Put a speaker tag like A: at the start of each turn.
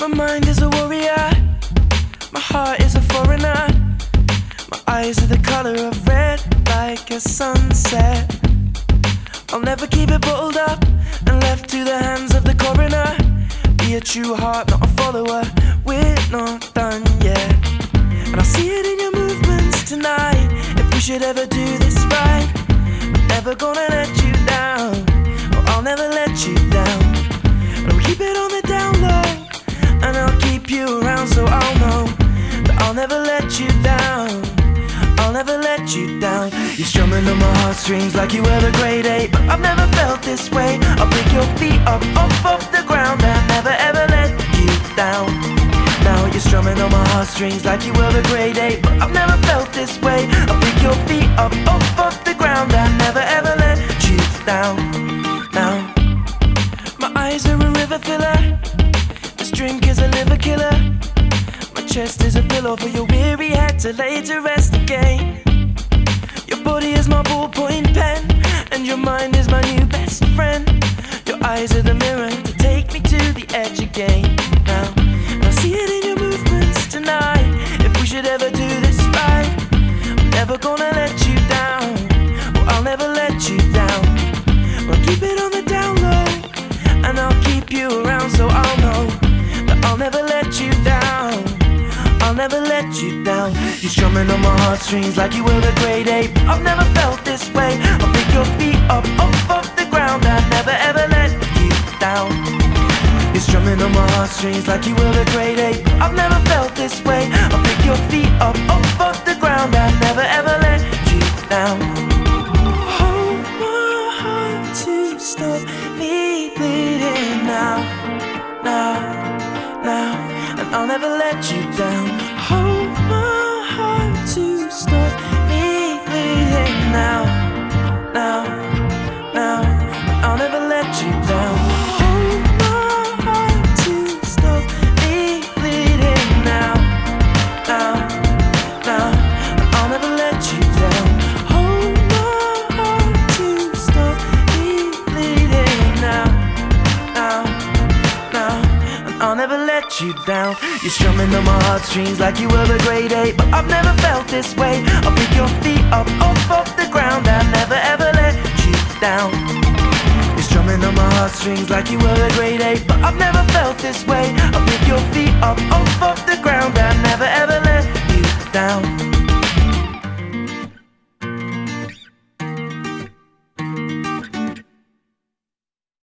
A: My mind is a warrior, my heart is a foreigner. My eyes are the color of red, like a sunset. I'll never keep it bottled up and left to the hands of the coroner. Be a true heart, not a follower. We're not done yet. And I see it in your movements tonight. If we should ever do this right, I'm never gonna let you let you down. You're strumming on my heartstrings like you were the grade eight. But I've never felt this way. I'll pick your feet up off of the ground and never ever let you down. Now you're strumming on my heartstrings like you were the grade eight. But I've never felt this way. I'll pick your feet up off of the ground and never ever let you down. Now, my eyes are a river filler. This drink is a liver killer. My chest is a pillow for your weary head to lay to rest again. Your body is my ballpoint pen, and your mind is my new best friend. Your eyes are the mirror to take me to the edge again. Now, I see it in your movements tonight. If we should ever do this right, I'm never gonna let you down. Never let you down. You're strumming on my heartstrings like you were a eight. But I've never felt this way. I'll pick your feet up off of the ground. I never ever let you down. You're strumming on my heartstrings like you were a eight. But I've never felt this way. I'll pick your feet up off of the ground. I never ever let you down. Hold my heart to stop me bleeding now, now, now, and I'll never let you down. Hold you down. You're strumming on my heartstrings like you were the grade eight, but I've never felt this way. I'll pick your feet up off of the ground and never ever let you down. You're strumming on my heartstrings like you were a grade eight, but I've never felt this way. I'll pick your feet